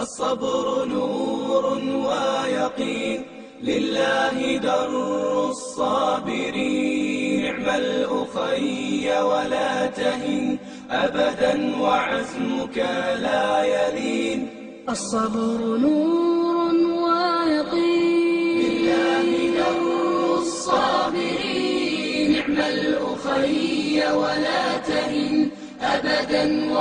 الصبر نور ويقين لله در الصابرين. نعم الأخي ولا تهن أبدا وعزمك لا يلين. الصبر نور ويقين لله در الصابرين. نعم الأخي ولا تهن أبدا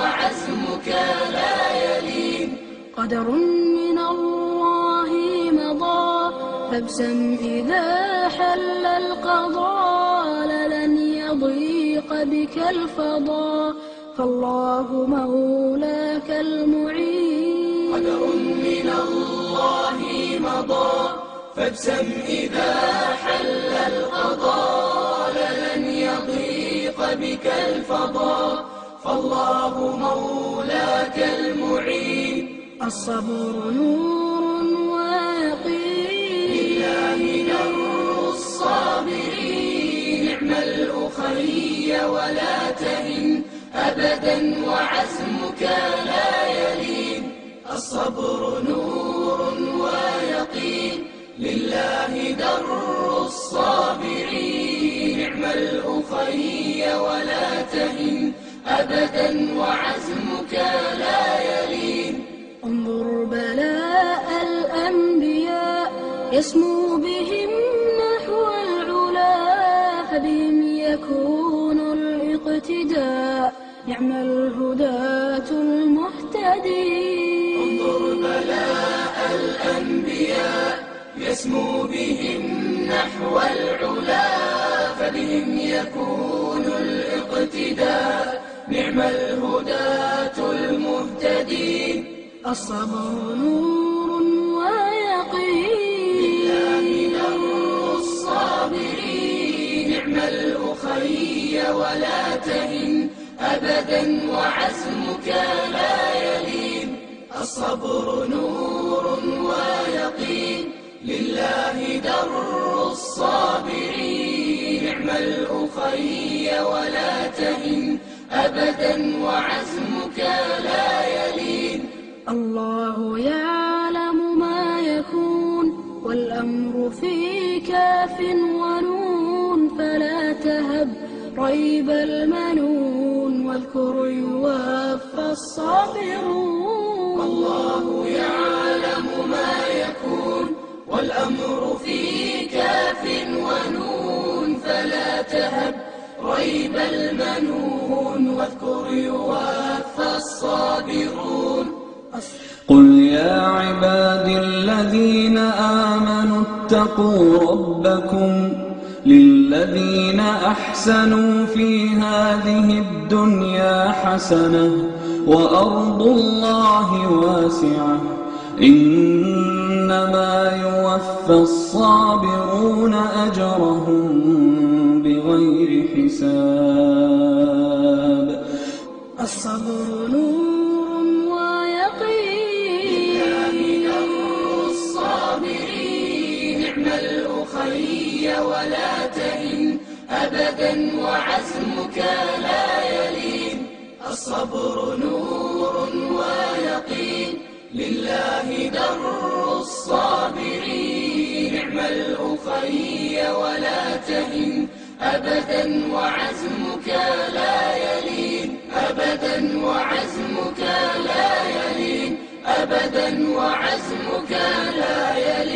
قدر من الله مضى. فابسم إذا حل القضاء لن يضيق بك الفضاء فالله مولاك المعين. قدر من الله مضى. فابسم إذا حل القضاء لن يضيق بك الفضاء فالله مولاك المعين. الصبر نور ويقين لله در الصابرين. نعم الأخي ولا تهن أبدا وعزمك لا يلين. الصبر نور ويقين. لله در الصابرين. نعم الأخي ولا تهن أبدا وعزمك لا يلين يسمو بهم نحو العلا فبهم يكون الاقتداء. نعم الهداة المهتدين. انظر بلاء الأنبياء يسمو بهم نحو العلا فبهم يكون الاقتداء. نعم الهداة المهتدين. الصبر نور الصابرين نعم الأخي ولا تهن أبدا وعزمك لا يلين. الصبر نور ويقين لله در الصابرين. نعم الأخي ولا تهن أبدا وعزمك لا يلين. الله يعلم ما يكون والأمر في كاف ونون فلا تهب ريب المنون واذكر يوفى الصابرون. الله يعلم ما يكون والأمر في كاف ونون فلا تهب ريب المنون واذكر يوفى الصابرون. قل آمنوا اتقوا ربكم للذين أحسنوا في هذه الدنيا حسنة وأرض الله واسعة. إنما يوفى الصابرون أجرهم بغير حساب. الصبر نور أبدا وعزمك لا يلين. الصبر نور ويقين. لله در الصابرين. نعم الأخي ولا تهن. أبدا وعزمك لا يلين. أبدا وعزمك لا يلين. أبدا وعزمك لا يلين.